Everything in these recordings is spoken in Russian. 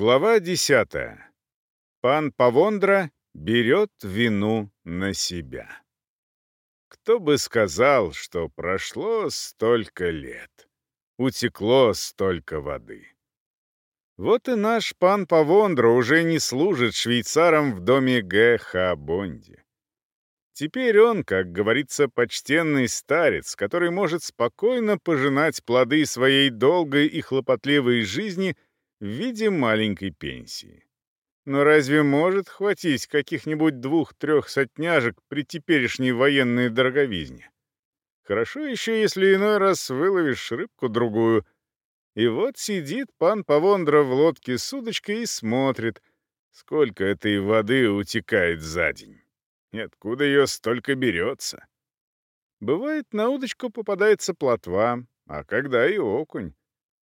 Глава десятая. Пан Павондра берет вину на себя. Кто бы сказал, что прошло столько лет, утекло столько воды. Вот и наш пан Павондра уже не служит швейцаром в доме Г.Х. Бонди. Теперь он, как говорится, почтенный старец, который может спокойно пожинать плоды своей долгой и хлопотливой жизни в виде маленькой пенсии. Но разве может хватить каких-нибудь двух-трех сотняжек при теперешней военной дороговизне? Хорошо еще, если иной раз выловишь рыбку-другую. И вот сидит пан Павондра в лодке с удочкой и смотрит, сколько этой воды утекает за день. И откуда ее столько берется? Бывает, на удочку попадается плотва, а когда и окунь.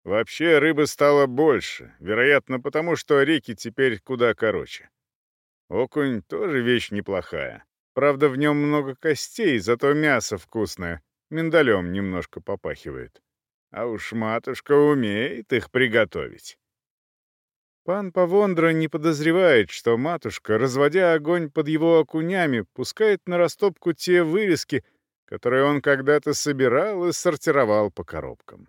Вообще рыбы стало больше, вероятно, потому что реки теперь куда короче. Окунь тоже вещь неплохая. Правда, в нем много костей, зато мясо вкусное, миндалем немножко попахивает. А уж матушка умеет их приготовить. Пан Павондра не подозревает, что матушка, разводя огонь под его окунями, пускает на растопку те вырезки, которые он когда-то собирал и сортировал по коробкам.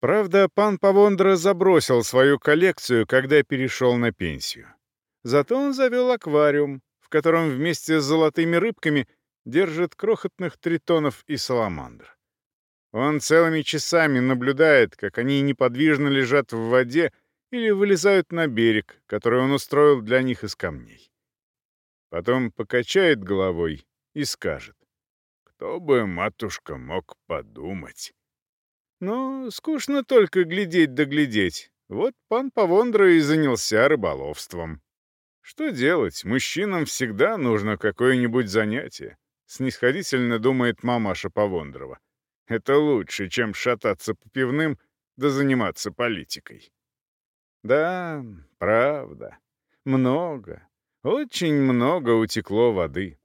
Правда, пан Павондра забросил свою коллекцию, когда перешел на пенсию. Зато он завел аквариум, в котором вместе с золотыми рыбками держит крохотных тритонов и саламандр. Он целыми часами наблюдает, как они неподвижно лежат в воде, или вылезают на берег, который он устроил для них из камней. Потом покачает головой и скажет, «Кто бы, матушка, мог подумать?» Но скучно только глядеть да глядеть. Вот пан Павондра и занялся рыболовством. Что делать, мужчинам всегда нужно какое-нибудь занятие, снисходительно думает мамаша Павондрова. Это лучше, чем шататься по пивным да заниматься политикой. Да, правда. Много, очень много утекло воды.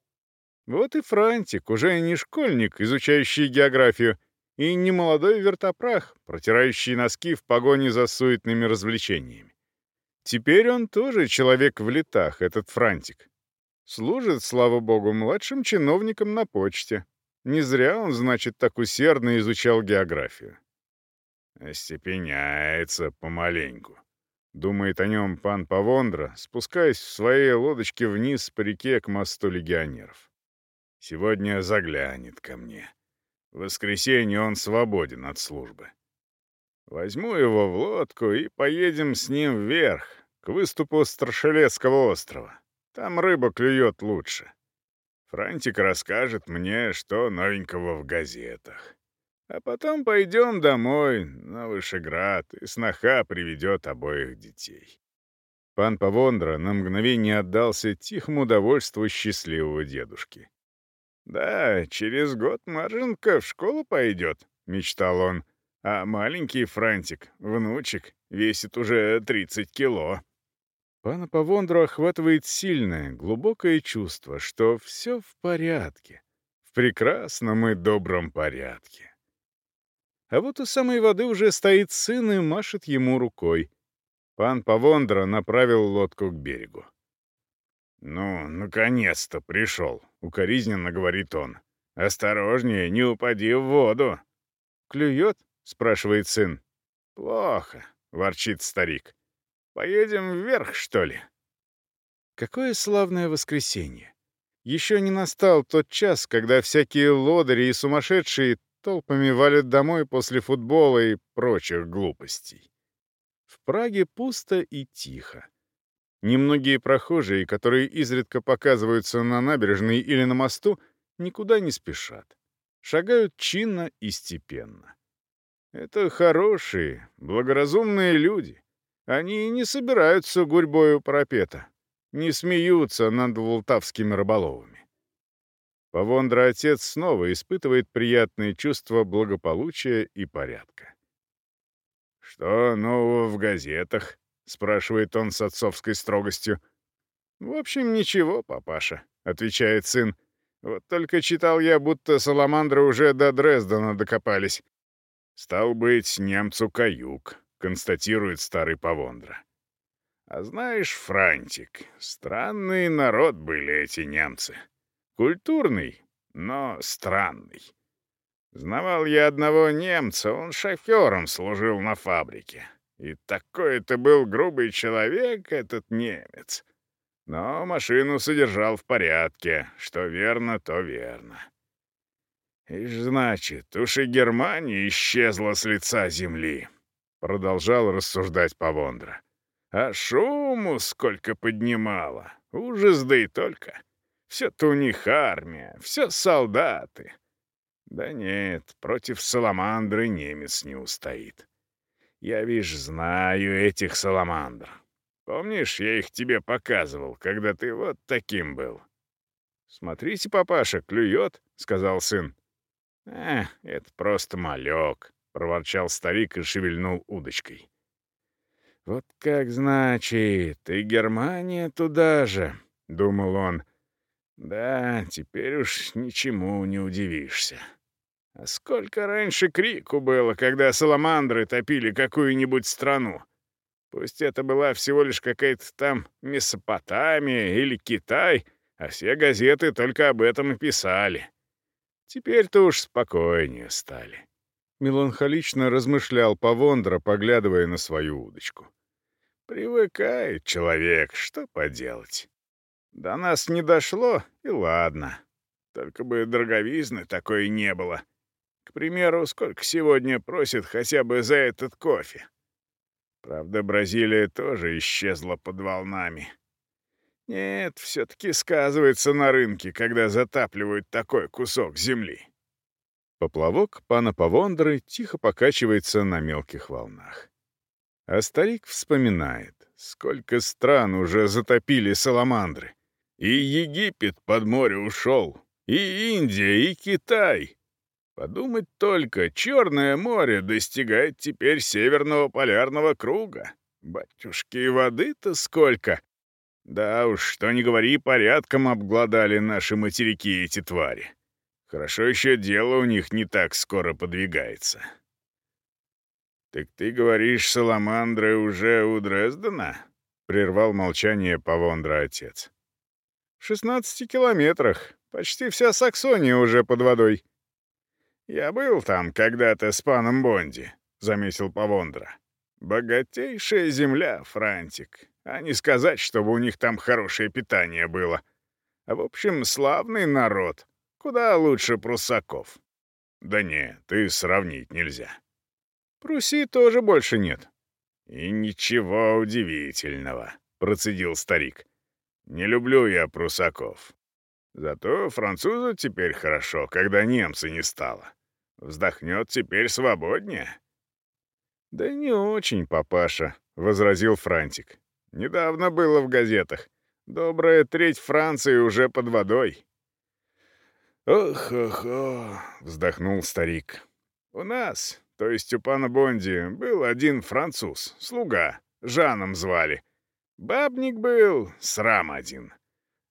Вот и Франтик, уже не школьник, изучающий географию, и не молодой вертопрах, протирающий носки в погоне за суетными развлечениями. Теперь он тоже человек в летах, этот Франтик. Служит, слава богу, младшим чиновником на почте. Не зря он, значит, так усердно изучал географию. Остепеняется помаленьку. Думает о нем пан Павондра, спускаясь в своей лодочке вниз по реке к мосту легионеров. Сегодня заглянет ко мне. В воскресенье он свободен от службы. Возьму его в лодку и поедем с ним вверх, к выступу Страшелецкого острова. Там рыба клюет лучше. Франтик расскажет мне, что новенького в газетах. А потом пойдем домой, на Вышеград, и сноха приведет обоих детей. Пан Павондра на мгновение отдался тихому удовольству счастливого дедушки. «Да, через год Марженка в школу пойдет», — мечтал он. «А маленький Франтик, внучек, весит уже 30 кило». Пана Павондру охватывает сильное, глубокое чувство, что все в порядке, в прекрасном и добром порядке. А вот у самой воды уже стоит сын и машет ему рукой. Пан Павондра направил лодку к берегу. «Ну, наконец-то пришел», — укоризненно говорит он. «Осторожнее, не упади в воду». «Клюет?» — спрашивает сын. «Плохо», — ворчит старик. «Поедем вверх, что ли?» Какое славное воскресенье! Еще не настал тот час, когда всякие лодыри и сумасшедшие толпами валят домой после футбола и прочих глупостей. В Праге пусто и тихо. Немногие прохожие, которые изредка показываются на набережной или на мосту, никуда не спешат. Шагают чинно и степенно. Это хорошие, благоразумные люди. Они не собираются гурьбою парапета, не смеются над волтавскими рыболовами. Павондра отец снова испытывает приятные чувства благополучия и порядка. «Что нового в газетах?» — спрашивает он с отцовской строгостью. «В общем, ничего, папаша», — отвечает сын. «Вот только читал я, будто саламандры уже до Дрездена докопались». «Стал быть, немцу каюк», — констатирует старый Павондра. А знаешь, Франтик, странный народ были эти немцы. Культурный, но странный. Знавал я одного немца, он шофером служил на фабрике. И такой это был грубый человек, этот немец. Но машину содержал в порядке, что верно, то верно. «Ишь, значит, уж и Германия исчезла с лица земли», — продолжал рассуждать Павондра. «А шуму сколько поднимала! Ужас да и только! Все-то у них армия, все солдаты!» «Да нет, против Саламандры немец не устоит. Я, вишь, знаю этих Саламандр. Помнишь, я их тебе показывал, когда ты вот таким был?» «Смотрите, папаша, клюет», — сказал сын. «Эх, это просто малек», — проворчал старик и шевельнул удочкой. «Вот как значит, и Германия туда же», — думал он. «Да, теперь уж ничему не удивишься». А сколько раньше крику было, когда саламандры топили какую-нибудь страну? Пусть это была всего лишь какая-то там Месопотамия или Китай, а все газеты только об этом и писали. Теперь-то уж спокойнее стали. Меланхолично размышлял Павондра, поглядывая на свою удочку. Привыкает человек, что поделать. До нас не дошло, и ладно. Только бы дороговизны такой не было. К примеру, сколько сегодня просит хотя бы за этот кофе? Правда, Бразилия тоже исчезла под волнами. Нет, все-таки сказывается на рынке, когда затапливают такой кусок земли. Поплавок пана Павондры тихо покачивается на мелких волнах. А старик вспоминает, сколько стран уже затопили саламандры. И Египет под море ушел, и Индия, и Китай. Подумать только, Черное море достигает теперь Северного полярного круга. Батюшки, воды-то сколько! Да уж, что ни говори, порядком обглодали наши материки эти твари. Хорошо еще дело у них не так скоро подвигается. «Так ты говоришь, саламандры уже у Дрездена?» — прервал молчание Павондра отец. «В шестнадцати километрах. Почти вся Саксония уже под водой». «Я был там когда-то с паном Бонди», — заметил Павондра. «Богатейшая земля, Франтик. А не сказать, чтобы у них там хорошее питание было. В общем, славный народ. Куда лучше прусаков». «Да нет, и сравнить нельзя». «Пруссии тоже больше нет». «И ничего удивительного», — процедил старик. «Не люблю я прусаков. Зато французу теперь хорошо, когда немца не стало. Вздохнет теперь свободнее». «Да не очень, папаша», — возразил Франтик. «Недавно было в газетах. Добрая треть Франции уже под водой». «Ох-ох-ох», — вздохнул старик. «У нас, то есть у пана Бонди, был один француз, слуга, Жаном звали. Бабник был, срам один.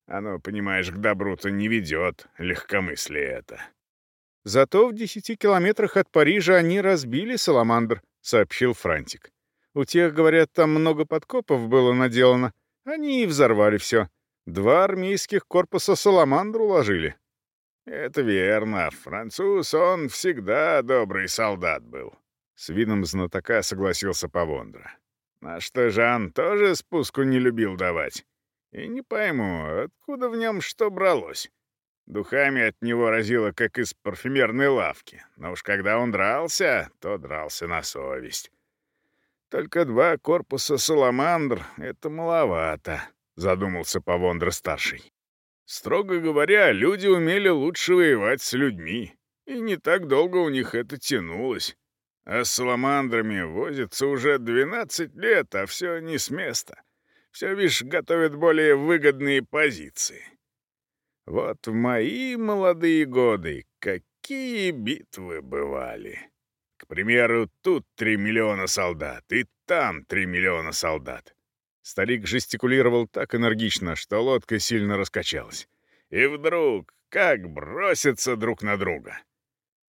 Оно, понимаешь, к добру-то не ведет, легкомыслие это». «Зато в десяти километрах от Парижа они разбили Саламандр», — сообщил Франтик. «У тех, говорят, там много подкопов было наделано. Они и взорвали все. Два армейских корпуса Саламандр уложили». «Это верно. Француз, он всегда добрый солдат был». С видом знатока согласился Павондра. «А что Жан тоже спуску не любил давать? И не пойму, откуда в нем что бралось?» Духами от него разило, как из парфюмерной лавки. Но уж когда он дрался, то дрался на совесть. Только два корпуса «Саламандр» — это маловато, — задумался Павондра-старший. Строго говоря, люди умели лучше воевать с людьми, и не так долго у них это тянулось. А с «Саламандрами» возятся уже 12 лет, а все не с места. Все, видишь, готовят более выгодные позиции. Вот в мои молодые годы какие битвы бывали. К примеру, тут три миллиона солдат, и там три миллиона солдат. Старик жестикулировал так энергично, что лодка сильно раскачалась. И вдруг как бросятся друг на друга.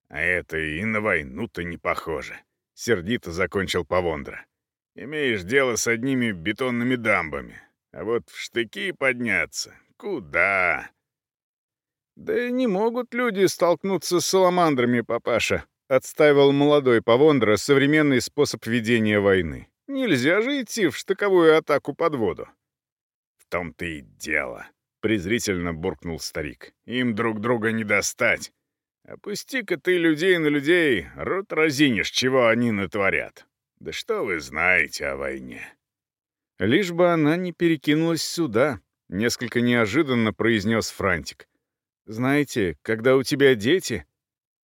А это и на войну-то не похоже. Сердито закончил Павондра. Имеешь дело с одними бетонными дамбами. А вот в штыки подняться — куда? «Да не могут люди столкнуться с саламандрами, папаша», — отстаивал молодой Павондра современный способ ведения войны. «Нельзя же идти в штыковую атаку под воду». «В том-то и дело», — презрительно буркнул старик. «Им друг друга не достать. Опусти-ка ты людей на людей, рот разинешь, чего они натворят. Да что вы знаете о войне?» «Лишь бы она не перекинулась сюда», — несколько неожиданно произнес Франтик. Знаете, когда у тебя дети...»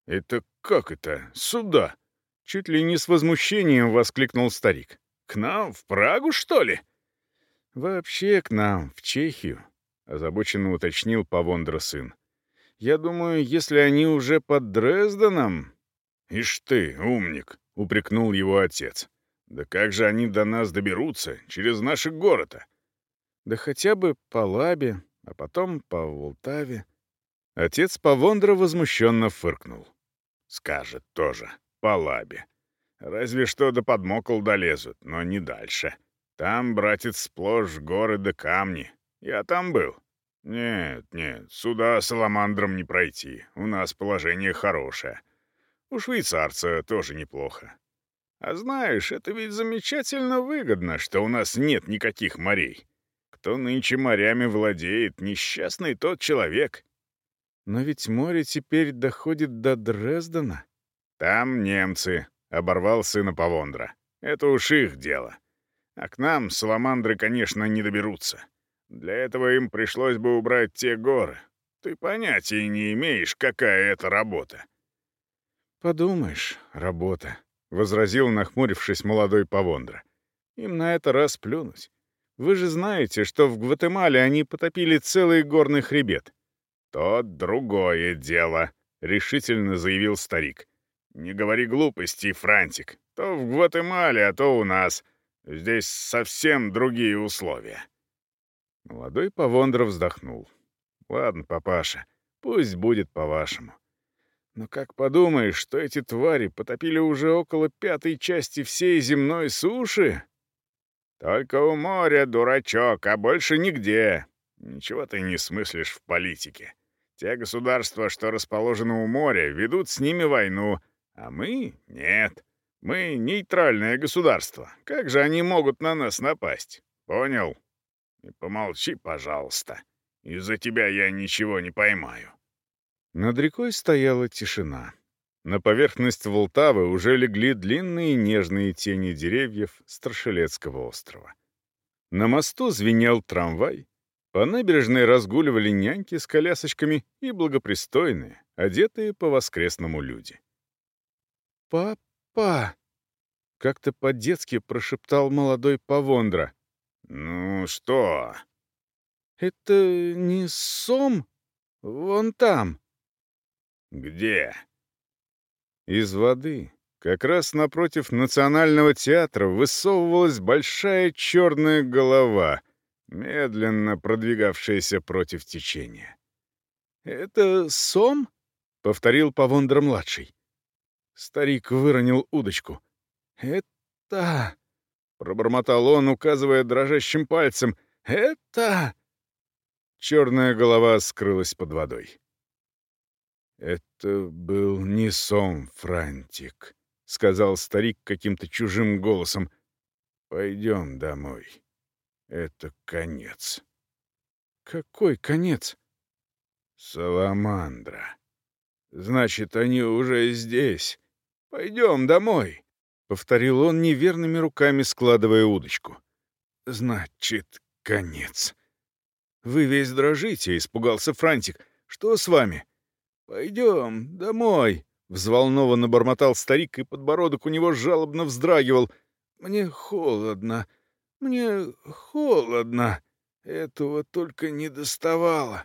«Это как это? Сюда?» Чуть ли не с возмущением воскликнул старик. «К нам, в Прагу, что ли?» «Вообще к нам, в Чехию», — озабоченно уточнил Павондра сын. «Я думаю, если они уже под Дрезденом...» «Ишь ты, умник!» — упрекнул его отец. «Да как же они до нас доберутся, через наши города?» «Да хотя бы по Лабе, а потом по Волтаве». Отец Павондра возмущенно фыркнул. «Скажет тоже, по лабе. Разве что до подмокол долезут, но не дальше. Там, братец, сплошь горы да камни. Я там был. Нет, нет, сюда саламандром не пройти. У нас положение хорошее. У швейцарца тоже неплохо. А знаешь, это ведь замечательно выгодно, что у нас нет никаких морей. Кто нынче морями владеет, несчастный тот человек. Но ведь море теперь доходит до Дрездена. Там немцы, — оборвал сына Павондра. Это уж их дело. А к нам саламандры, конечно, не доберутся. Для этого им пришлось бы убрать те горы. Ты понятия не имеешь, какая это работа. «Подумаешь, работа», — возразил, нахмурившись, молодой Павондра. «Им на это раз плюнуть. Вы же знаете, что в Гватемале они потопили целый горный хребет. «То другое дело», — решительно заявил старик. «Не говори глупостей, Франтик. То в Гватемале, а то у нас. Здесь совсем другие условия». Молодой Павондров вздохнул. «Ладно, папаша, пусть будет по-вашему. Но как подумаешь, что эти твари потопили уже около пятой части всей земной суши?» «Только у моря, дурачок, а больше нигде. Ничего ты не смыслишь в политике. Те государства, что расположены у моря, ведут с ними войну, а мы — нет. Мы — нейтральное государство. Как же они могут на нас напасть? Понял? И помолчи, пожалуйста. Из-за тебя я ничего не поймаю». Над рекой стояла тишина. На поверхность Волтавы уже легли длинные нежные тени деревьев Страшелецкого острова. На мосту звенел трамвай, по набережной разгуливали няньки с колясочками и благопристойные, одетые по-воскресному люди. «Папа!» — как-то по-детски прошептал молодой Павондра. «Ну что?» «Это не Сом? Вон там». «Где?» Из воды, как раз напротив Национального театра, высовывалась большая черная голова — медленно продвигавшаяся против течения. «Это сом?» — повторил Павондра-младший. Старик выронил удочку. «Это...» — пробормотал он, указывая дрожащим пальцем. «Это...» Черная голова скрылась под водой. «Это был не сом, Франтик», — сказал старик каким-то чужим голосом. «Пойдем домой». Это конец. Какой конец? Саламандра. Значит, они уже здесь. Пойдем домой, — повторил он неверными руками, складывая удочку. Значит, конец. Вы весь дрожите, — испугался Франтик. Что с вами? Пойдем домой, — взволнованно бормотал старик, и подбородок у него жалобно вздрагивал. Мне холодно. Мне холодно. Этого только не доставало.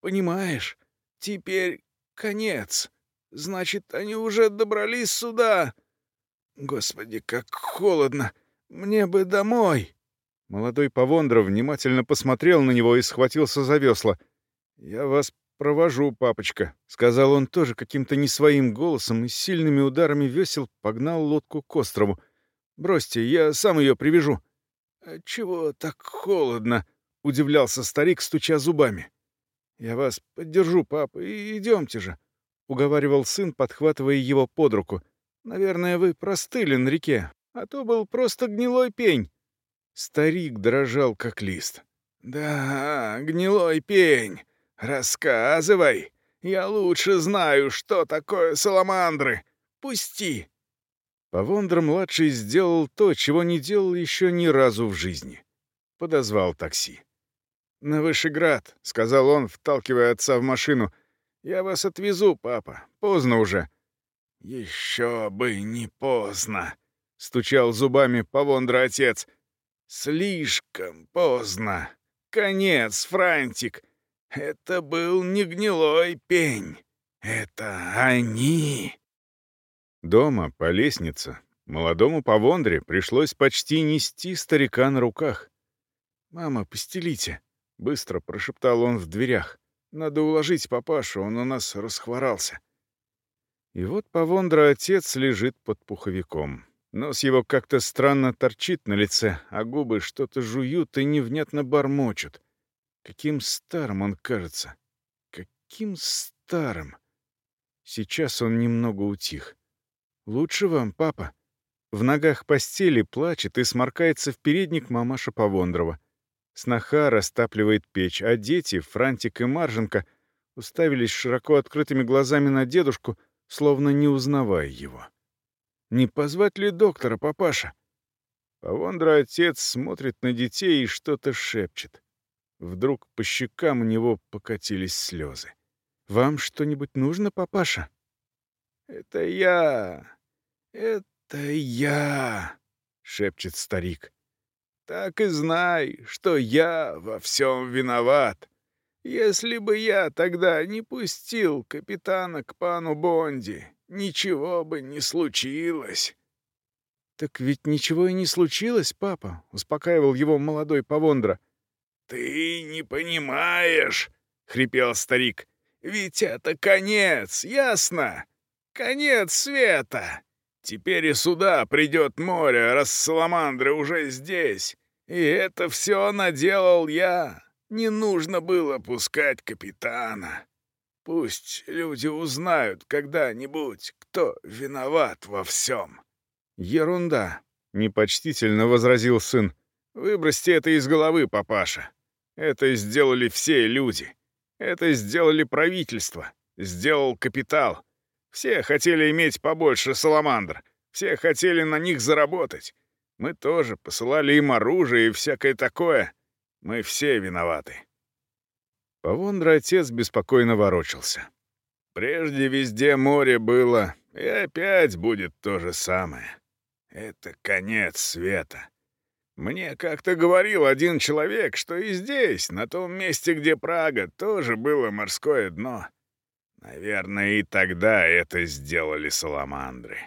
Понимаешь? Теперь конец. Значит, они уже добрались сюда. Господи, как холодно. Мне бы домой. Молодой Павондров внимательно посмотрел на него и схватился за весла. «Я вас провожу, папочка», — сказал он тоже каким-то не своим голосом и сильными ударами весел погнал лодку к острову. Бросьте, я сам ее привяжу». «А чего так холодно?» — удивлялся старик, стуча зубами. «Я вас поддержу, папа, и идемте же», — уговаривал сын, подхватывая его под руку. «Наверное, вы простыли на реке, а то был просто гнилой пень». Старик дрожал, как лист. «Да, гнилой пень. Рассказывай. Я лучше знаю, что такое саламандры. Пусти!» Павондра-младший сделал то, чего не делал еще ни разу в жизни. Подозвал такси. «На Вышеград», — сказал он, вталкивая отца в машину. «Я вас отвезу, папа. Поздно уже». «Еще бы не поздно», — стучал зубами Павондра-отец. «Слишком поздно. Конец, Франтик. Это был не гнилой пень. Это они». Дома, по лестнице, молодому Павондре пришлось почти нести старика на руках. «Мама, постелите», — быстро прошептал он в дверях. «Надо уложить папашу, он у нас расхворался». И вот Павондра отец лежит под пуховиком. Нос его как-то странно торчит на лице, а губы что-то жуют и невнятно бормочут. Каким старым он кажется. Каким старым. Сейчас он немного утих. «Лучше вам, папа». В ногах постели плачет и сморкается в передник мамаша Павондрова. Сноха растапливает печь, а дети, Франтик и Марженко, уставились широко открытыми глазами на дедушку, словно не узнавая его. «Не позвать ли доктора, папаша?» Павондра отец смотрит на детей и что-то шепчет. Вдруг по щекам у него покатились слезы. «Вам что-нибудь нужно, папаша?» «Это я! Это я!» — шепчет старик. «Так и знай, что я во всем виноват. Если бы я тогда не пустил капитана к пану Бонди, ничего бы не случилось». «Так ведь ничего и не случилось, папа», — успокаивал его молодой Павондра. «Ты не понимаешь», — хрипел старик. «Ведь это конец, ясно? Конец света. Теперь и сюда придет море, раз саламандры уже здесь. И это все наделал я. Не нужно было пускать капитана. Пусть люди узнают когда-нибудь, кто виноват во всем. Ерунда, — непочтительно возразил сын. Выбросьте это из головы, папаша. Это сделали все люди. Это сделали правительство. Сделал капитал. Все хотели иметь побольше саламандр. Все хотели на них заработать. Мы тоже посылали им оружие и всякое такое. Мы все виноваты. Павондра отец беспокойно ворочался. Прежде везде море было, и опять будет то же самое. Это конец света. Мне как-то говорил один человек, что и здесь, на том месте, где Прага, тоже было морское дно. Наверное, и тогда это сделали саламандры.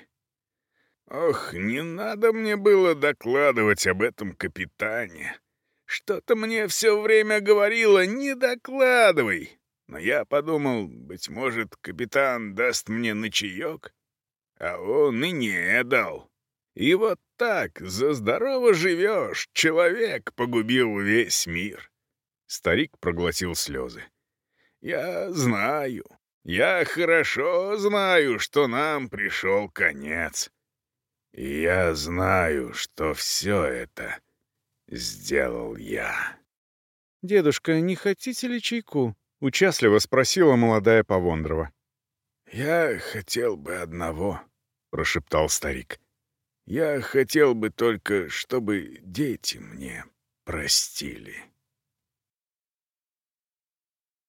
Ох, не надо мне было докладывать об этом капитане. Что-то мне все время говорило «не докладывай». Но я подумал, быть может, капитан даст мне ночаек, а он и не дал. И вот так, за здорово живешь, человек погубил весь мир. Старик проглотил слезы. Я знаю, я хорошо знаю, что нам пришел конец. И я знаю, что все это сделал я. «Дедушка, не хотите ли чайку?» — участливо спросила молодая Павондрова. «Я хотел бы одного», — прошептал старик. «Я хотел бы только, чтобы дети мне простили».